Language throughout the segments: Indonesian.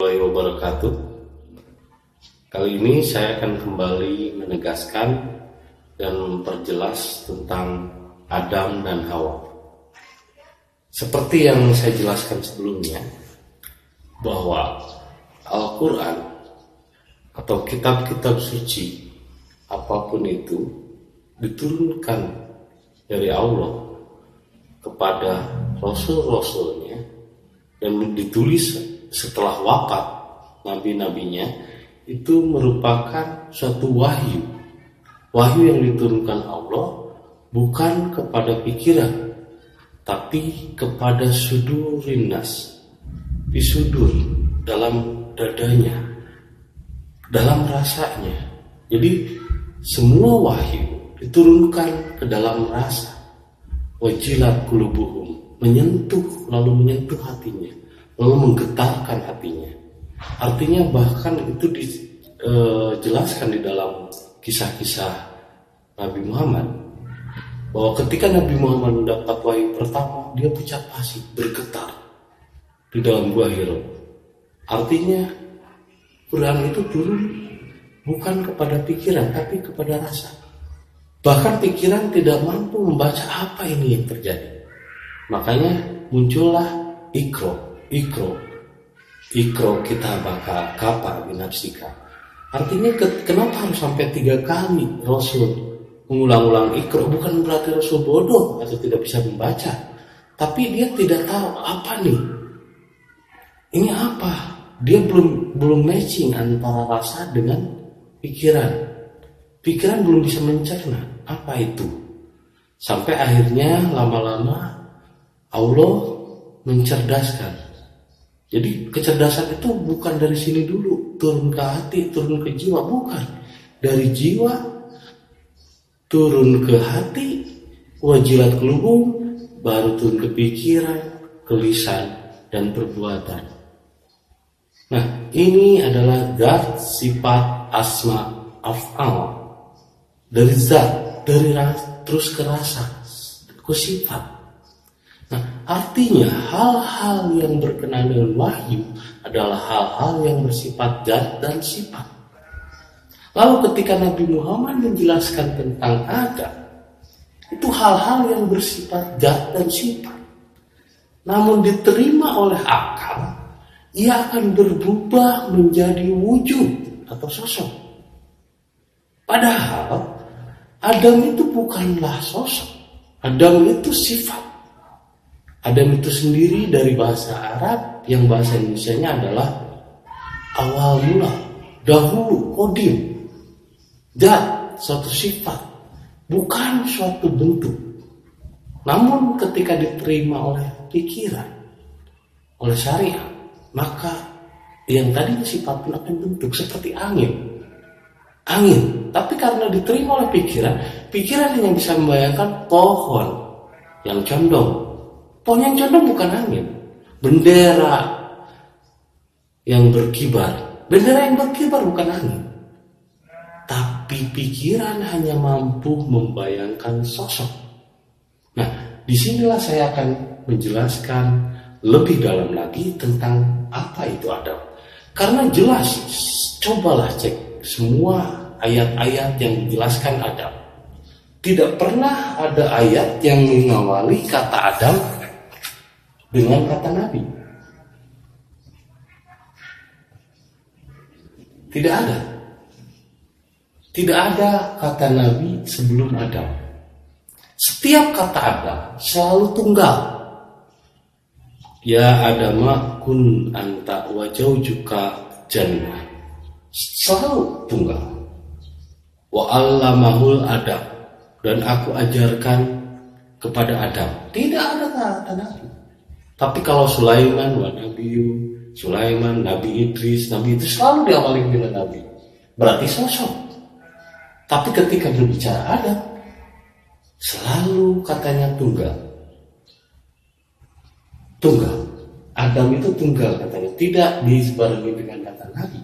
warahmatullahi wabarakatuh. Kali ini saya akan kembali menegaskan dan memperjelas tentang Adam dan Hawa. Seperti yang saya jelaskan sebelumnya, bahwa Al-Quran atau kitab-kitab suci apa pun itu diturunkan dari Allah kepada rasul-rasulnya dan ditulis setelah wafat nabi-nabinya itu merupakan suatu wahyu. Wahyu yang diturunkan Allah bukan kepada pikiran tapi kepada sudurinas di sudur dalam dadanya dalam rasanya. Jadi semua wahyu diturunkan ke dalam rasa. Wajilat kulubuhum menyentuh lalu menyentuh hatinya lalu menggetarkan hatinya. Artinya bahkan itu dijelaskan e, di dalam kisah-kisah Nabi Muhammad bahwa ketika Nabi Muhammad mendapat wahyu pertama dia pucat pasti bergetar di dalam gua Hiro. Artinya Quran itu turun bukan kepada pikiran tapi kepada rasa. Bahkan pikiran tidak mampu membaca apa ini yang terjadi. Makanya muncullah ikro ikro. Ikro kita bakal kapal binafsika. Artinya ke, kenapa harus sampai tiga kali Rasul mengulang-ulang ikro? Bukan berarti Rasul bodoh atau tidak bisa membaca. Tapi dia tidak tahu apa nih. Ini apa? Dia belum belum matching antara rasa dengan pikiran. Pikiran belum bisa mencerna apa itu. Sampai akhirnya lama-lama Allah mencerdaskan. Jadi kecerdasan itu bukan dari sini dulu, turun ke hati, turun ke jiwa, bukan. Dari jiwa turun ke hati, wajilat kelubung, baru turun ke pikiran, ke lisan, dan perbuatan. Nah, ini adalah zat sifat asma af'al. Dari zat, dari rasa, terus ke rasa, ke sifat. Artinya hal-hal yang berkenaan dengan wahyu adalah hal-hal yang bersifat zat dan sifat. Lalu ketika Nabi Muhammad menjelaskan tentang Adam, itu hal-hal yang bersifat zat dan sifat. Namun diterima oleh akal, ia akan berubah menjadi wujud atau sosok. Padahal Adam itu bukanlah sosok. Adam itu sifat. Adam itu sendiri dari bahasa Arab yang bahasa Indonesia-nya adalah awal mula, dahulu, kodim, dan suatu sifat, bukan suatu bentuk. Namun ketika diterima oleh pikiran, oleh syariat, maka yang tadi sifat pun akan bentuk seperti angin. Angin, tapi karena diterima oleh pikiran, pikiran yang bisa membayangkan pohon yang condong Pohon yang condong bukan angin. Bendera yang berkibar. Bendera yang berkibar bukan angin. Tapi pikiran hanya mampu membayangkan sosok. Nah, di sinilah saya akan menjelaskan lebih dalam lagi tentang apa itu Adam. Karena jelas, cobalah cek semua ayat-ayat yang menjelaskan Adam. Tidak pernah ada ayat yang mengawali kata Adam dengan kata Nabi. Tidak ada. Tidak ada kata Nabi sebelum Adam. Setiap kata Adam selalu tunggal. Ya Adama kun anta wajau juga jannah. Selalu tunggal. Wa allamahul Adam. Dan aku ajarkan kepada Adam. Tidak ada kata Nabi. Tapi kalau Sulaiman, Nabi Sulaiman, Nabi Idris, Nabi itu selalu diawali dengan Nabi. Berarti sosok. Tapi ketika berbicara ada, selalu katanya tunggal. Tunggal. Adam itu tunggal katanya. Tidak disebarangi dengan kata Nabi.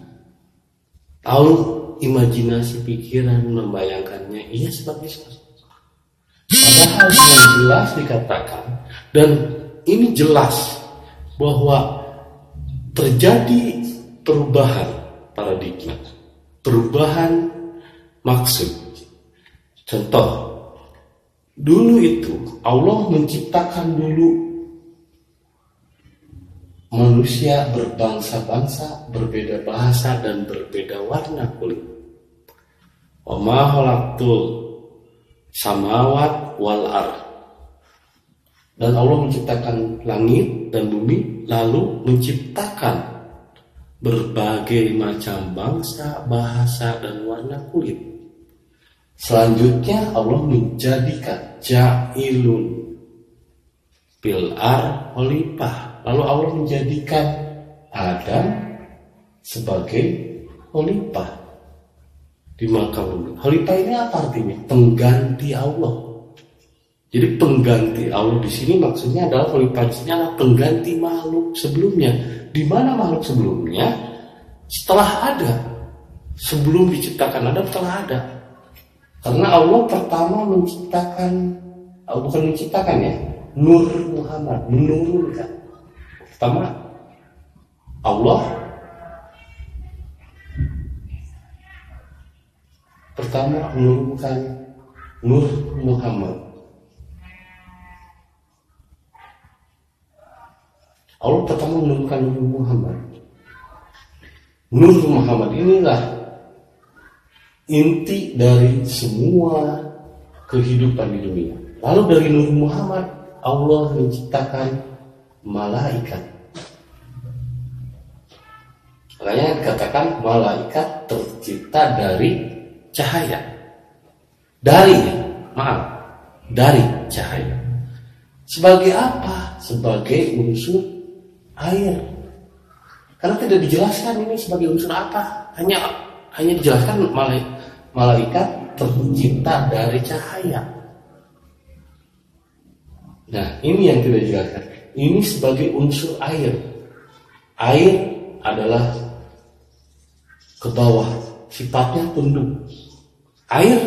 Lalu imajinasi pikiran membayangkannya ia sebagai sosok. Padahal yang jelas dikatakan dan ini jelas bahwa terjadi perubahan paradigma, perubahan maksud. Contoh, dulu itu Allah menciptakan dulu manusia berbangsa-bangsa, berbeda bahasa dan berbeda warna kulit. Wa ma samawat wal ar. Dan Allah menciptakan langit dan bumi lalu menciptakan berbagai macam bangsa, bahasa, dan warna kulit. Selanjutnya Allah menjadikan ja'ilun pilar holipah. Lalu Allah menjadikan Adam sebagai holipah di makam. Holipah ini apa artinya? Pengganti Allah. Jadi pengganti Allah di sini maksudnya adalah sini adalah pengganti makhluk sebelumnya. Di mana makhluk sebelumnya? Setelah ada. Sebelum diciptakan Adam telah ada. Karena Allah pertama menciptakan oh, bukan menciptakan ya Nur Muhammad menurunkan. Pertama Allah. Pertama menurunkan Nur Muhammad Allah pertama menurunkan Nur Muhammad. Nur Muhammad inilah inti dari semua kehidupan di dunia. Lalu dari Nur Muhammad Allah menciptakan malaikat. Makanya dikatakan malaikat tercipta dari cahaya. Dari, maaf, dari cahaya. Sebagai apa? Sebagai unsur air. Karena tidak dijelaskan ini sebagai unsur apa. Hanya hanya dijelaskan malaikat tercipta dari cahaya. Nah, ini yang tidak dijelaskan. Ini sebagai unsur air. Air adalah ke bawah, sifatnya tunduk. Air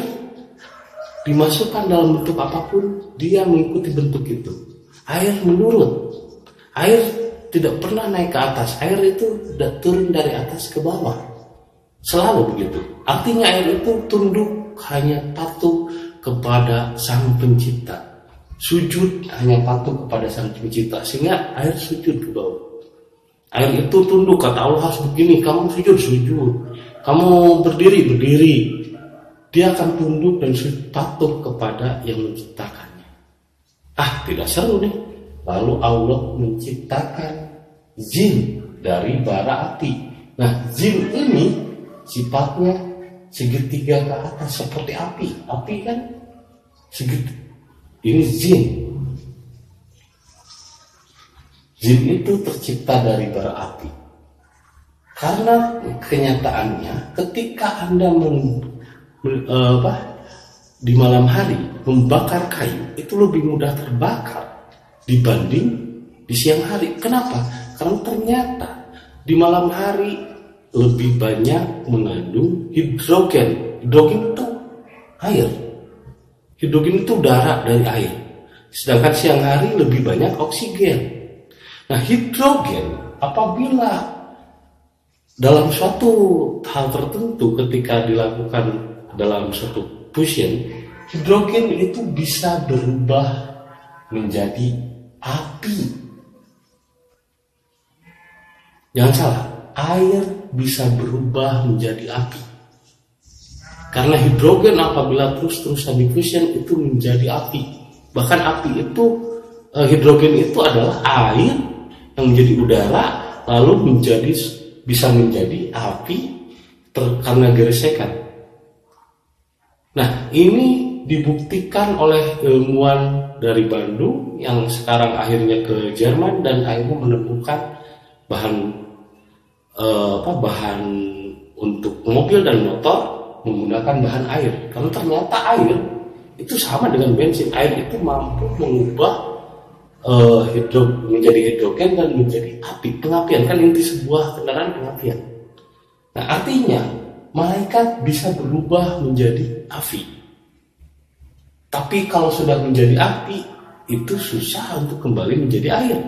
dimasukkan dalam bentuk apa pun, dia mengikuti bentuk itu. Air menurut. Air tidak pernah naik ke atas. Air itu sudah turun dari atas ke bawah. Selalu begitu. Artinya air itu tunduk hanya patuh kepada sang pencipta. Sujud hanya patuh kepada sang pencipta. Sehingga air sujud ke bawah. Air itu tunduk kata Allah harus begini. Kamu sujud sujud. Kamu berdiri berdiri. Dia akan tunduk dan patuh kepada yang menciptakannya. Ah tidak seru nih Lalu Allah menciptakan jin dari bara api. Nah, jin ini sifatnya segitiga ke atas seperti api. Api kan segitiga. Ini jin. Jin itu tercipta dari bara api. Karena kenyataannya ketika Anda men, men, uh, apa, di malam hari membakar kayu itu lebih mudah terbakar dibanding di siang hari. Kenapa? Karena ternyata di malam hari lebih banyak mengandung hidrogen. Hidrogen itu air. Hidrogen itu darah dari air. Sedangkan siang hari lebih banyak oksigen. Nah, hidrogen apabila dalam suatu hal tertentu ketika dilakukan dalam suatu fusion, hidrogen itu bisa berubah menjadi api. Jangan salah, air bisa berubah menjadi api. Karena hidrogen apabila terus-terusan difusion itu menjadi api. Bahkan api itu eh, hidrogen itu adalah air yang menjadi udara lalu menjadi bisa menjadi api ter, karena gesekan. Nah, ini dibuktikan oleh ilmuwan dari Bandung yang sekarang akhirnya ke Jerman dan akhirnya menemukan bahan eh, apa bahan untuk mobil dan motor menggunakan bahan air. Karena ternyata air itu sama dengan bensin. Air itu mampu mengubah eh, hidro menjadi hidrogen dan menjadi api. Pengapian kan inti sebuah kendaraan pengapian nah artinya malaikat bisa berubah menjadi api. Tapi kalau sudah menjadi api, itu susah untuk kembali menjadi air.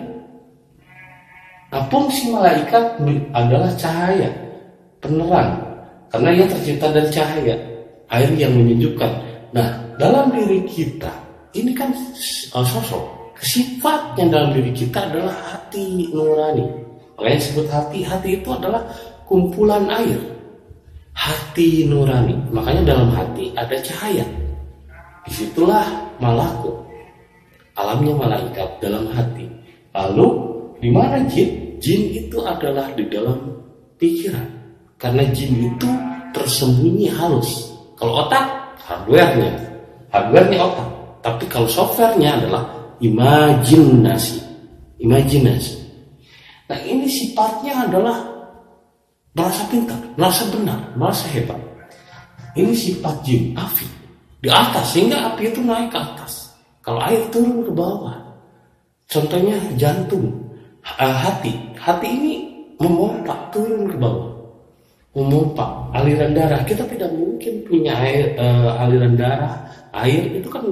Nah, fungsi malaikat adalah cahaya, penerang, karena ia tercipta dari cahaya, air yang menyejukkan. Nah, dalam diri kita, ini kan uh, sosok, sifatnya dalam diri kita adalah hati nurani. Makanya disebut hati, hati itu adalah kumpulan air. Hati nurani, makanya dalam hati ada cahaya. Di situlah malakut, alamnya malaikat dalam hati. Lalu di mana jin? Jin itu adalah di dalam pikiran. Karena jin itu tersembunyi halus. Kalau otak, hardware-nya. Hardware-nya otak. Tapi kalau software-nya adalah imajinasi. Imajinasi. Nah ini sifatnya adalah merasa pintar, merasa benar, merasa hebat. Ini sifat jin, api. Di atas, sehingga api itu naik ke atas. Kalau air turun ke bawah. Contohnya jantung, hati. Hati ini memompa turun ke bawah. Memompa aliran darah. Kita tidak mungkin punya air, uh, aliran darah. Air itu kan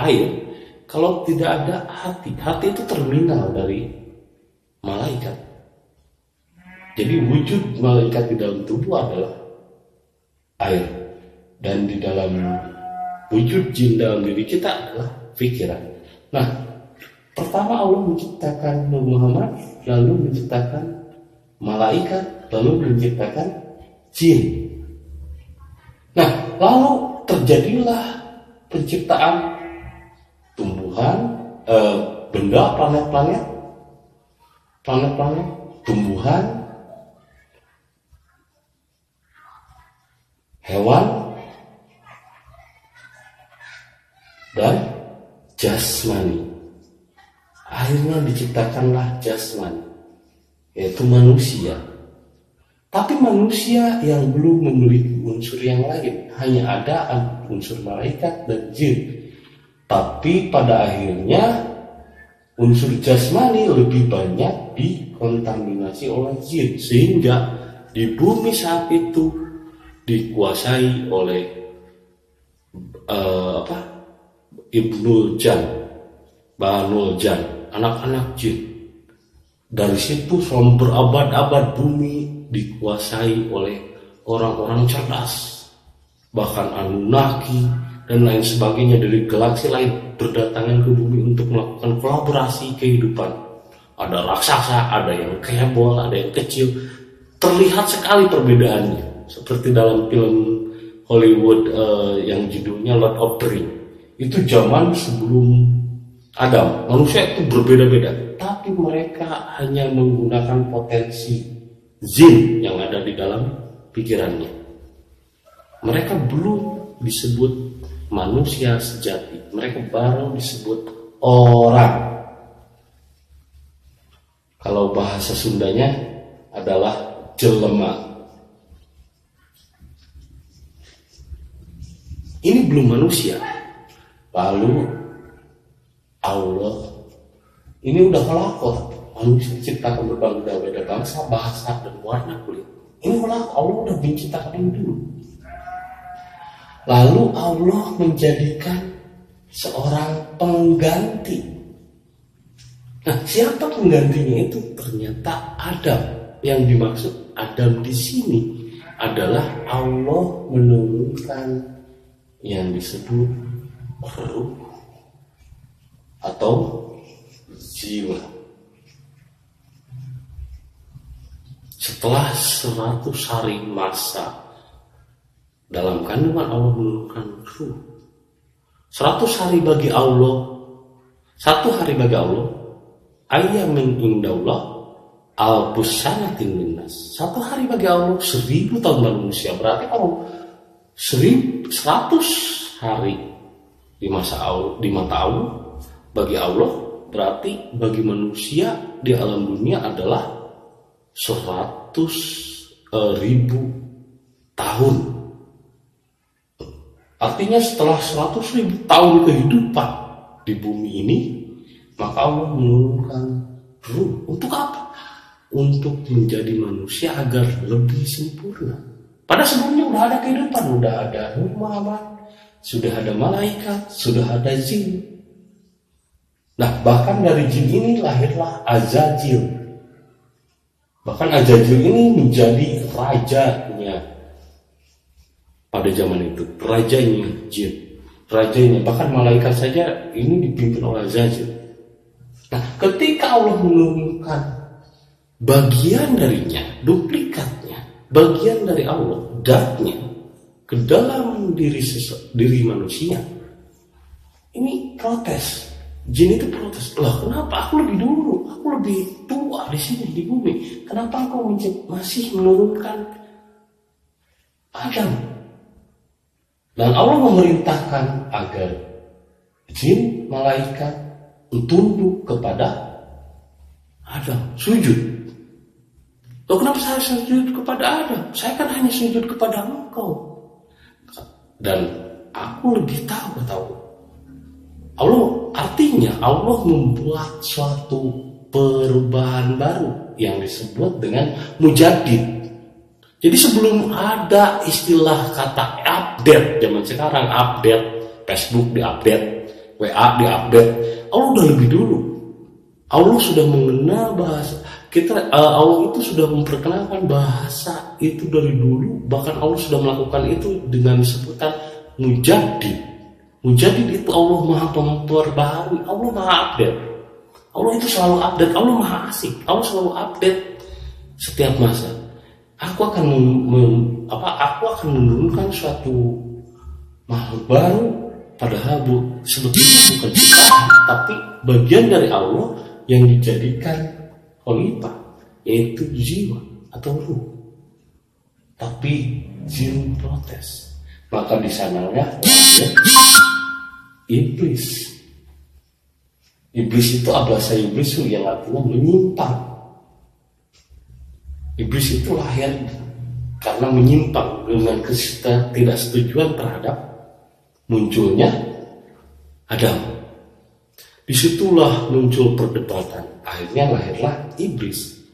air. Kalau tidak ada hati, hati itu terminal dari malaikat. Jadi wujud malaikat di dalam tubuh adalah air dan di dalam wujud jin dalam diri kita adalah pikiran. Nah, pertama Allah menciptakan Muhammad, lalu menciptakan malaikat, lalu menciptakan jin. Nah, lalu terjadilah penciptaan tumbuhan, eh, benda, planet-planet, planet-planet, tumbuhan, hewan dan jasmani. Akhirnya diciptakanlah jasmani, yaitu manusia. Tapi manusia yang belum memiliki unsur yang lain, hanya ada unsur malaikat dan jin. Tapi pada akhirnya unsur jasmani lebih banyak dikontaminasi oleh jin sehingga di bumi saat itu dikuasai oleh uh, apa Ibnu Jan, Banul Jan, anak-anak jin. Dari situ selama berabad-abad bumi dikuasai oleh orang-orang cerdas, bahkan Anunnaki dan lain sebagainya dari galaksi lain berdatangan ke bumi untuk melakukan kolaborasi kehidupan. Ada raksasa, ada yang bola, ada yang kecil. Terlihat sekali perbedaannya seperti dalam film Hollywood uh, yang judulnya Lord of the Ring itu zaman sebelum Adam manusia itu berbeda-beda. Tapi mereka hanya menggunakan potensi zin yang ada di dalam pikirannya. Mereka belum disebut manusia sejati. Mereka baru disebut orang. Kalau bahasa Sundanya adalah jelema. Ini belum manusia. Lalu Allah ini udah kelakon manusia ciptakan berbeda-beda bangsa, bahasa dan warna kulit. Ini kelakon Allah udah menciptakan ini dulu. Lalu Allah menjadikan seorang pengganti. Nah, siapa penggantinya itu? Ternyata Adam. Yang dimaksud Adam di sini adalah Allah menurunkan yang disebut ruh atau jiwa. Setelah seratus hari masa dalam kandungan Allah menurunkan ruh. Seratus hari bagi Allah, satu hari bagi Allah, ayam indallah al busanatin minnas. Satu hari bagi Allah, seribu tahun manusia. Berarti kalau seribu seratus hari di masa Allah, di mata Allah bagi Allah berarti bagi manusia di alam dunia adalah seratus eh, ribu tahun. Artinya setelah seratus ribu tahun kehidupan di bumi ini maka Allah menurunkan ruh. Untuk apa? Untuk menjadi manusia agar lebih sempurna. Pada sebelumnya udah ada kehidupan, udah ada Muhammad, sudah ada malaikat, sudah ada jin. Nah, bahkan dari jin ini lahirlah Azazil. Bahkan Ajajil ini menjadi rajanya pada zaman itu, rajanya jin, rajanya bahkan malaikat saja ini dipimpin oleh Ajajil. Nah, ketika Allah menurunkan bagian darinya, duplikatnya, bagian dari Allah, datnya ke dalam diri diri manusia, ini protes Jin itu protes, lah kenapa aku lebih dulu, aku lebih tua di sini di bumi, kenapa kau masih menurunkan Adam? Dan Allah memerintahkan agar jin malaikat tunduk kepada Adam, sujud. Loh kenapa saya sujud kepada Adam? Saya kan hanya sujud kepada engkau. Dan aku lebih tahu tahu Allah artinya Allah membuat suatu perubahan baru yang disebut dengan mujadid. Jadi sebelum ada istilah kata update zaman sekarang update Facebook diupdate, WA diupdate, Allah udah lebih dulu. Allah sudah mengenal bahasa kita uh, Allah itu sudah memperkenalkan bahasa itu dari dulu bahkan Allah sudah melakukan itu dengan sebutan mujadid Mujadid itu Allah maha memperbaharui, Allah maha update. Allah itu selalu update, Allah maha asik, Allah selalu update setiap masa. Aku akan apa? Aku akan menurunkan suatu makhluk baru padahal bu, sebetulnya bukan ciptaan, tapi bagian dari Allah yang dijadikan khalifah yaitu jiwa atau ruh. Tapi jin protes. Maka di sananya lahir iblis. Iblis itu bahasa iblis itu yang artinya menyimpang. Iblis itu lahir karena menyimpang dengan ketidaksetujuan terhadap munculnya Adam. Di situlah muncul perdebatan. Akhirnya lahirlah iblis.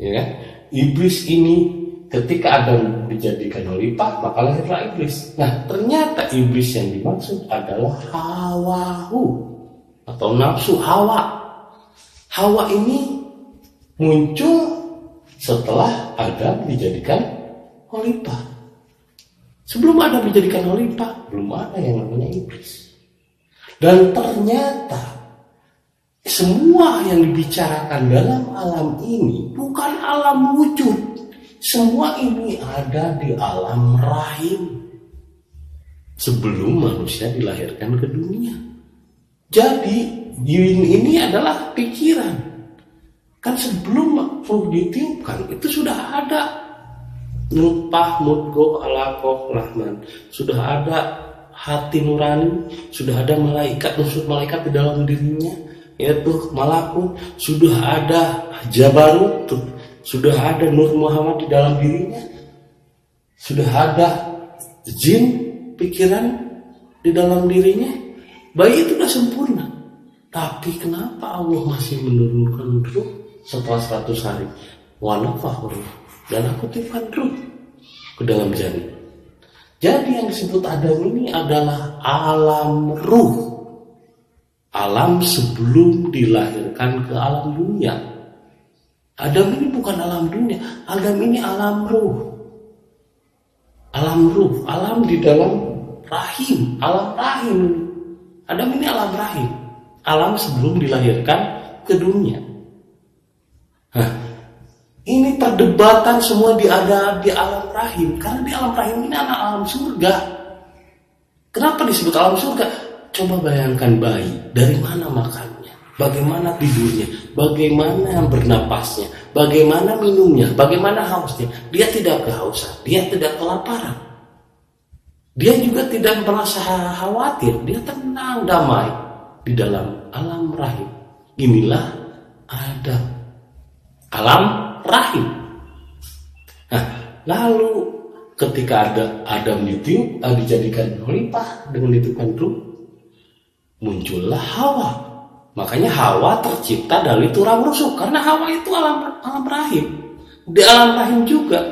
Ya, kan? iblis ini ketika Adam dijadikan khalifah maka lahirlah iblis. Nah ternyata iblis yang dimaksud adalah hawahu atau nafsu hawa. Hawa ini muncul setelah Adam dijadikan khalifah. Sebelum Adam dijadikan khalifah belum ada yang namanya iblis. Dan ternyata semua yang dibicarakan dalam alam ini bukan alam wujud semua ini ada di alam rahim sebelum manusia dilahirkan ke dunia. Jadi yin ini adalah pikiran. Kan sebelum ruh ditiupkan itu sudah ada nupah mudgo alakoh rahman. Sudah ada hati nurani, sudah ada malaikat unsur malaikat di dalam dirinya yaitu malakut, sudah ada jabarut sudah ada Nur Muhammad di dalam dirinya, sudah ada jin pikiran di dalam dirinya, bayi itu sudah sempurna. Tapi kenapa Allah masih menurunkan ruh setelah 100 hari? Wanafah ruh dan aku tiupkan ruh ke dalam janin. Jadi yang disebut Adam ini adalah alam ruh. Alam sebelum dilahirkan ke alam dunia. Adam ini bukan alam dunia, Adam ini alam ruh. Alam ruh, alam di dalam rahim, alam rahim. Adam ini alam rahim, alam sebelum dilahirkan ke dunia. Nah, ini perdebatan semua di ada di alam rahim, karena di alam rahim ini anak alam surga. Kenapa disebut alam surga? Coba bayangkan bayi, dari mana makan? Bagaimana tidurnya, bagaimana bernapasnya, bagaimana minumnya, bagaimana hausnya. Dia tidak kehausan, dia tidak kelaparan. Dia juga tidak merasa khawatir, dia tenang, damai di dalam alam rahim. Inilah Adam. Alam rahim. Nah, lalu ketika ada Adam ditiup, dijadikan khalifah dengan ditiupkan ruh, muncullah Hawa Makanya Hawa tercipta dari tulang rusuk karena Hawa itu alam alam rahim. Di alam rahim juga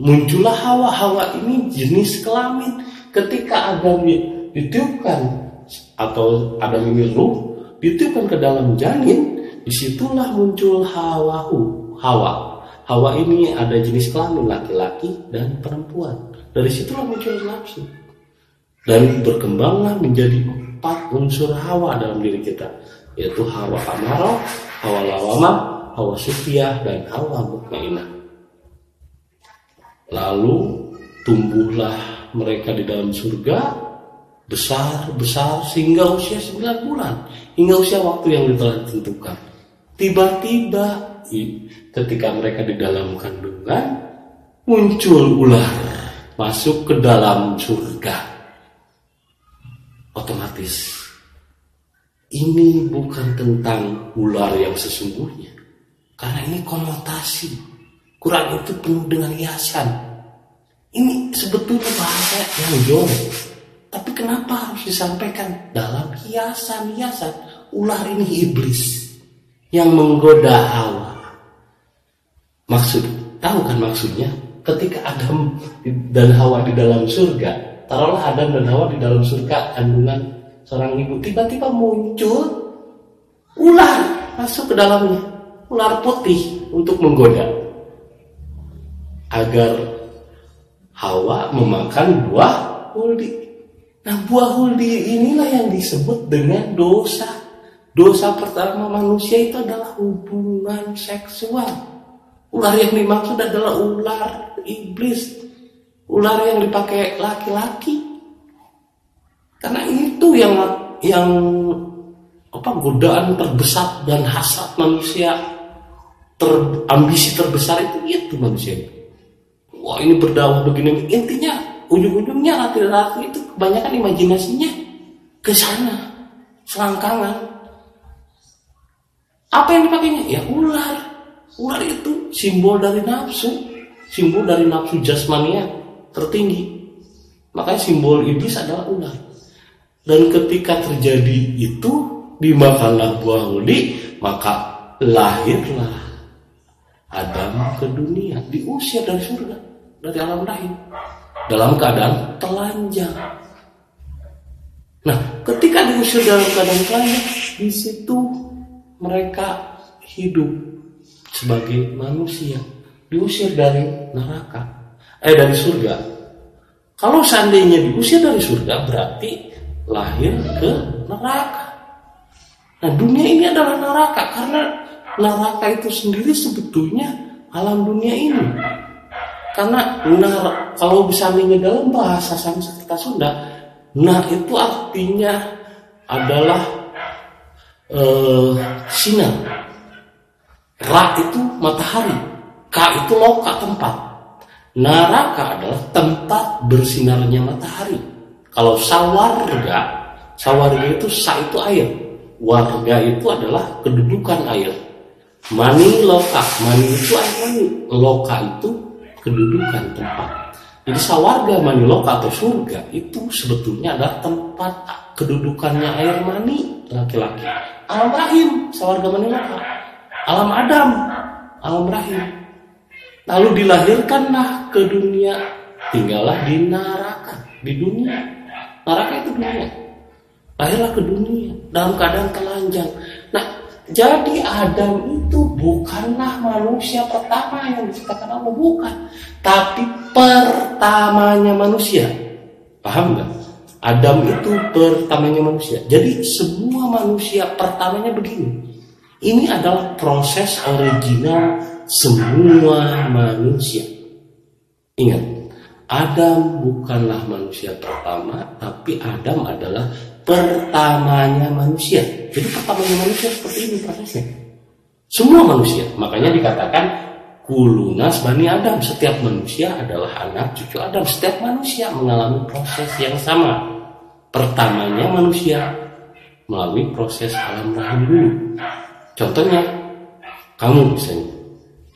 muncullah Hawa. Hawa ini jenis kelamin. Ketika Adam ditiupkan atau Adam ini ruh ditiupkan ke dalam janin, di situlah muncul Hawahu. Hawa. Hawa ini ada jenis kelamin laki-laki dan perempuan. Dari situlah muncul nafsu. Dan berkembanglah menjadi empat unsur hawa dalam diri kita. Yaitu hawa amarah, hawa lawamah, hawa sufiyah, dan hawa mutmainah. Lalu tumbuhlah mereka di dalam surga besar besar sehingga usia 9 bulan hingga usia waktu yang telah ditentukan tiba-tiba ketika mereka di dalam kandungan muncul ular masuk ke dalam surga otomatis. Ini bukan tentang ular yang sesungguhnya. Karena ini konotasi. Quran itu penuh dengan hiasan. Ini sebetulnya bahasa yang jorok. Tapi kenapa harus disampaikan? Dalam hiasan-hiasan ular ini iblis yang menggoda Hawa. Maksud tahu kan maksudnya? Ketika Adam dan Hawa di dalam surga taruhlah Adam dan Hawa di dalam surga kandungan seorang ibu. Tiba-tiba muncul ular masuk ke dalamnya. Ular putih untuk menggoda. Agar Hawa memakan buah huldi. Nah buah huldi inilah yang disebut dengan dosa. Dosa pertama manusia itu adalah hubungan seksual. Ular yang dimaksud adalah ular iblis. Ular yang dipakai laki-laki. Karena itu yang yang apa godaan terbesar dan hasrat manusia ter, ambisi terbesar itu itu manusia. Wah ini berdakwah begini intinya ujung-ujungnya laki-laki itu kebanyakan imajinasinya ke sana selangkangan apa yang dipakainya? Ya ular. Ular itu simbol dari nafsu, simbol dari nafsu jasmania tertinggi. Makanya simbol iblis adalah ular. Dan ketika terjadi itu dimakanlah buah huli, maka lahirlah Adam ke dunia, diusir dari surga, dari alam rahim, dalam keadaan telanjang. Nah, ketika diusir dalam keadaan telanjang, di situ mereka hidup sebagai manusia diusir dari neraka eh dari surga kalau seandainya diusir dari surga berarti lahir ke neraka nah dunia ini adalah neraka karena neraka itu sendiri sebetulnya alam dunia ini karena nar kalau seandainya dalam bahasa Sanskerta Sunda nah itu artinya adalah uh, sinar. Ra itu matahari, Ka itu loka tempat. Naraka adalah tempat bersinarnya matahari. Kalau sawarga, sawarga itu sa itu air, warga itu adalah kedudukan air. Mani loka, mani itu air mani, loka itu kedudukan tempat. Jadi sawarga mani loka atau surga itu sebetulnya adalah tempat kedudukannya air mani laki-laki alam rahim sawarga manilaka alam Adam alam rahim lalu dilahirkanlah ke dunia. Tinggallah di neraka di dunia. Neraka itu dunia. Lahirlah ke dunia dalam keadaan telanjang. Nah jadi Adam itu bukanlah manusia pertama yang diciptakan Allah bukan. Tapi pertamanya manusia. Paham nggak? Adam itu pertamanya manusia. Jadi semua manusia pertamanya begini. Ini adalah proses original semua manusia. Ingat, Adam bukanlah manusia pertama, tapi Adam adalah pertamanya manusia. Jadi pertamanya manusia seperti ini prosesnya. Semua manusia, makanya dikatakan kulunas bani Adam. Setiap manusia adalah anak cucu Adam. Setiap manusia mengalami proses yang sama. Pertamanya manusia melalui proses alam rahim dulu. Contohnya, kamu misalnya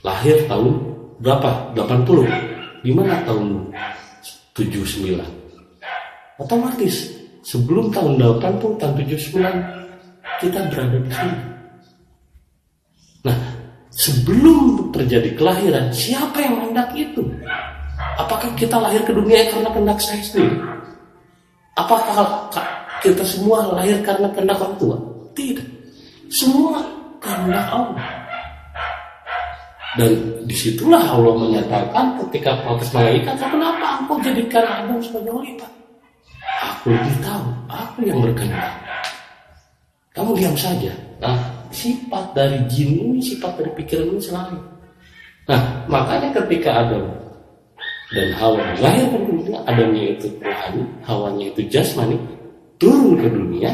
lahir tahun berapa? 80. Di mana tahun 79? Otomatis sebelum tahun 80 tahun 79 kita berada di sini. Nah, sebelum terjadi kelahiran, siapa yang hendak itu? Apakah kita lahir ke dunia karena kehendak saya sendiri? Apakah kita semua lahir karena kehendak orang tua? Tidak. Semua kehendak Allah. Dan di situlah Allah menyatakan ketika protes malaikat, kenapa engkau jadikan Adam sebagai wanita? Aku lebih tahu, aku yang berkenan. Kamu diam saja. Nah, sifat dari jin ini, sifat dari pikiran ini selalu. Nah, makanya ketika Adam dan Hawa dilahirkan ke dunia, Adamnya itu rohani, Hawanya itu jasmani, turun ke dunia,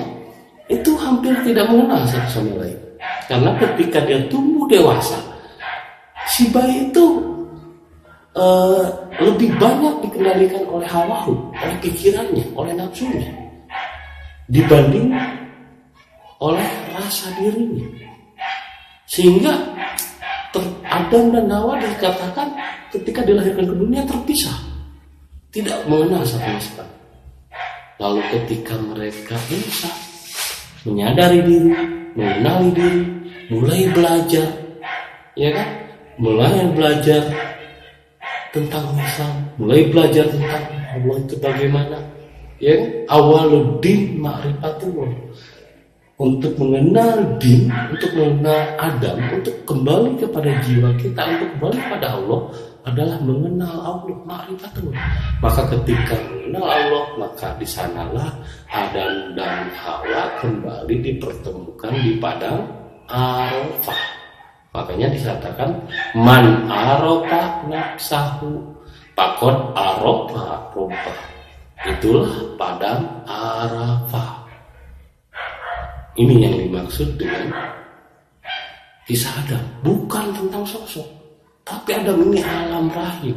itu hampir tidak mengenal satu sama lain. Karena ketika dia tumbuh dewasa, si bayi itu uh, lebih banyak dikendalikan oleh hawa, oleh pikirannya, oleh nafsunya, dibanding oleh rasa dirinya. Sehingga Adam dan Hawa dikatakan ketika dilahirkan ke dunia terpisah. Tidak mengenal satu sama. Lalu ketika mereka insya menyadari diri, mengenali diri, mulai belajar, ya kan? Mulai belajar tentang Islam, mulai belajar tentang Allah itu bagaimana, ya kan? Awaluddin ma'rifatullah untuk mengenal din, untuk mengenal Adam, untuk kembali kepada jiwa kita, untuk kembali kepada Allah adalah mengenal Allah, ma'rifatullah. Maka ketika mengenal Allah, maka di sanalah Adam dan Hawa kembali dipertemukan di padang Arafah. Makanya dikatakan man Arafah nafsahu takut Arafah rompah. Itulah padang Arafah. Ini yang dimaksud dengan kisah Adam. Bukan tentang sosok. Tapi Adam ini alam rahim.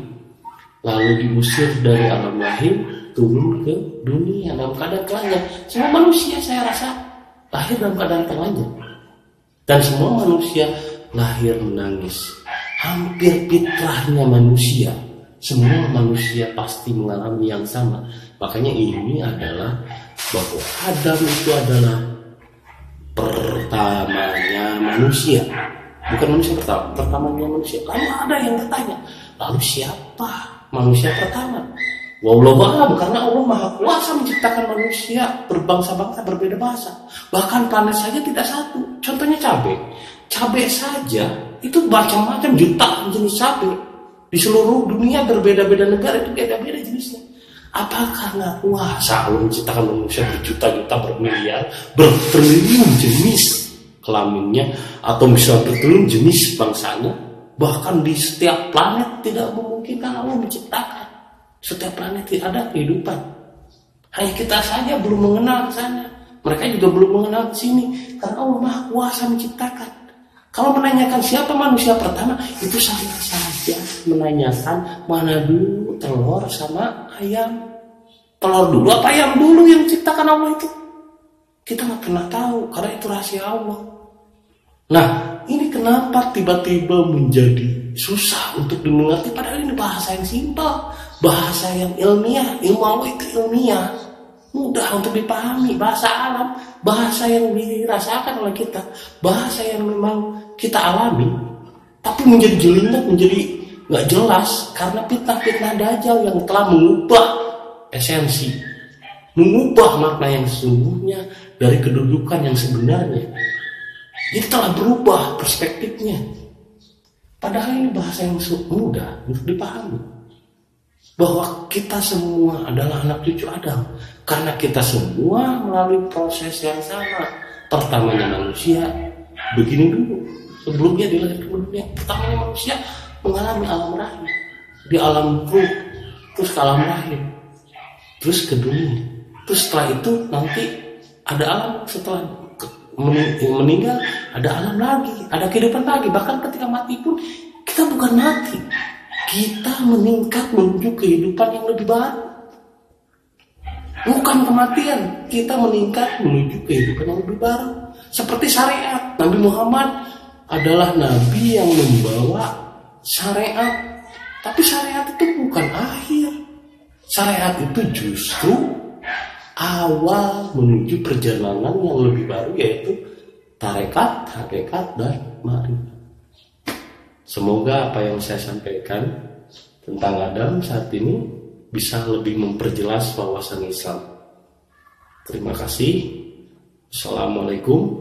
Lalu diusir dari alam rahim turun ke dunia dalam keadaan telanjang. Semua manusia saya rasa lahir dalam keadaan telanjang. Dan semua manusia lahir menangis. Hampir fitrahnya manusia. Semua manusia pasti mengalami yang sama. Makanya ini adalah bahwa Adam itu adalah pertamanya manusia bukan manusia pertama pertamanya manusia lalu ada yang bertanya lalu siapa manusia pertama Wallahu alam karena Allah maha kuasa menciptakan manusia berbangsa-bangsa berbeda bahasa bahkan planet saja tidak satu contohnya cabai cabai saja itu macam-macam jutaan jenis cabai di seluruh dunia berbeda-beda negara itu beda-beda jenisnya Apakah nggak kuasa Allah menciptakan manusia berjuta-juta, bermiliar, bertriliun jenis kelaminnya atau misalnya bertriliun jenis bangsanya? Bahkan di setiap planet tidak memungkinkan Allah menciptakan. Setiap planet tidak ada kehidupan. Hanya kita saja belum mengenal ke sana. Mereka juga belum mengenal ke sini. Karena Allah Maha Kuasa menciptakan. Kalau menanyakan siapa manusia pertama, itu saya saja menanyakan mana dulu telur sama ayam. Telur dulu apa ayam dulu yang ciptakan Allah itu? Kita nggak pernah tahu karena itu rahasia Allah. Nah, ini kenapa tiba-tiba menjadi susah untuk dimengerti padahal ini bahasa yang simpel, bahasa yang ilmiah, ilmu Allah itu ilmiah, mudah untuk dipahami, bahasa alam, bahasa yang dirasakan oleh kita, bahasa yang memang kita alami, tapi menjadi jelimet, menjadi nggak jelas karena fitnah-fitnah dajjal yang telah mengubah esensi, mengubah makna yang sesungguhnya dari kedudukan yang sebenarnya. Jadi telah berubah perspektifnya. Padahal ini bahasa yang mudah untuk dipahami. Bahwa kita semua adalah anak cucu Adam. Karena kita semua melalui proses yang sama. Pertamanya manusia, begini dulu. Sebelumnya dilahirkan dunia. Pertamanya manusia, mengalami alam rahim di alam ruh terus ke alam rahim terus ke dunia terus setelah itu nanti ada alam setelah meninggal ada alam lagi ada kehidupan lagi bahkan ketika mati pun kita bukan mati kita meningkat menuju kehidupan yang lebih baru bukan kematian kita meningkat menuju kehidupan yang lebih baru seperti syariat Nabi Muhammad adalah nabi yang membawa syariat. Tapi syariat itu bukan akhir. Syariat itu justru awal menuju perjalanan yang lebih baru yaitu tarekat, hakikat, dan ma'rifat. Semoga apa yang saya sampaikan tentang Adam saat ini bisa lebih memperjelas wawasan Islam. Terima kasih. Assalamualaikum